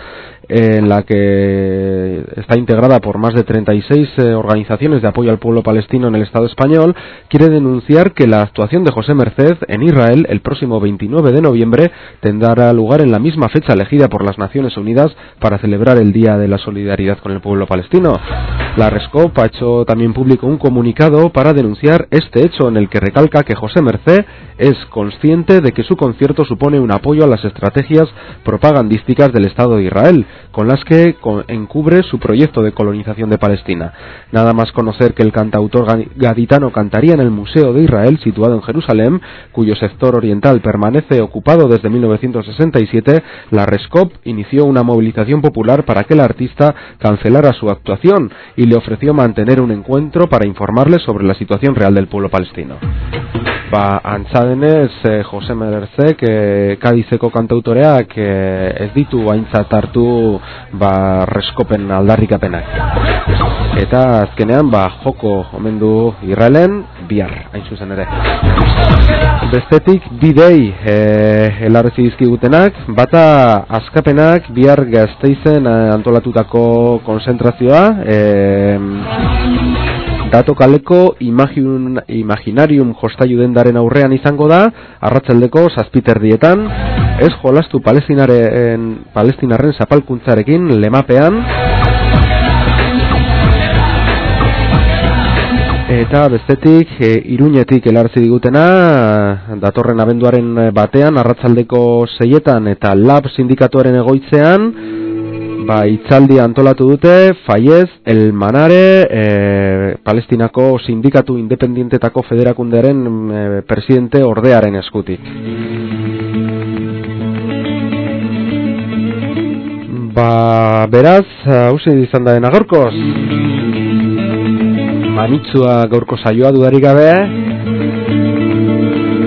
S3: en la que está integrada por más de 36 eh, organizaciones de apoyo al pueblo palestino en el Estado español, quiere denunciar que la actuación de José Merced en Israel el próximo 29 de noviembre tendrá lugar en la misma fecha elegida por las Naciones Unidas para celebrar el Día de la Solidaridad con el pueblo palestino. La Rescop ha hecho también público un comunicado para denunciar este hecho en el que recalca que José Mercé es consciente de que su concierto supone un apoyo a las estrategias propagandísticas del Estado de Israel, con las que encubre su proyecto de colonización de Palestina. Nada más conocer que el cantautor ga- gaditano cantaría en el Museo de Israel, situado en Jerusalén, cuyo sector oriental permanece ocupado desde 1967, la Rescop inició una movilización popular para que el artista cancelara su actuación y le ofreció mantener un encuentro para informarle sobre la situación real del pueblo palestino. Ba, antza eh, Jose Mercek, eh, Kadizeko kantautoreak eh, ez ditu aintzat hartu ba, reskopen aldarrikapenak. Eta azkenean, ba, joko omen du Israelen, bihar, hain zuzen ere. Bestetik, bidei eh, helarrezi dizkigutenak, bata askapenak bihar gazteizen antolatutako konzentrazioa, eh, Dato kaleko imagiun, imaginarium jostaiu dendaren aurrean izango da, arratzaldeko zazpiterdietan, ez jolastu palestinaren, palestinarren zapalkuntzarekin lemapean, Eta bestetik, e, iruñetik elartzi digutena, datorren abenduaren batean, arratzaldeko zeietan eta lab sindikatuaren egoitzean, ba, itzaldi antolatu dute, Faiez, El Manare, e, Palestinako sindikatu independientetako federakundearen e, presidente ordearen eskutik. Ba, beraz, hausen izan da dena gaurkoz. Manitzua gaurko saioa dudarik gabe.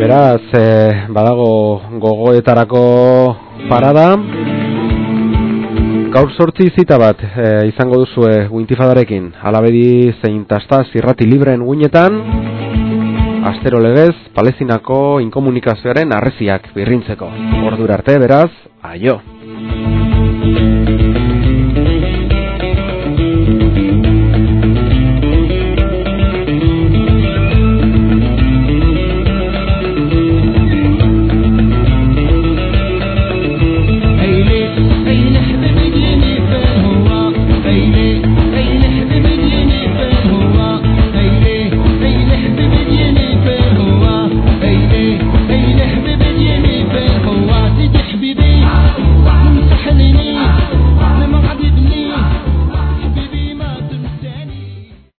S3: Beraz, eh, badago gogoetarako parada. Gaur sortzi zita bat eh, izango duzue Wintifadarekin. Alabedi zein tastaz irrati libreen guinetan. Astero legez, Palestinako inkomunikazioaren arreziak birrintzeko. Ordura arte, beraz, aio.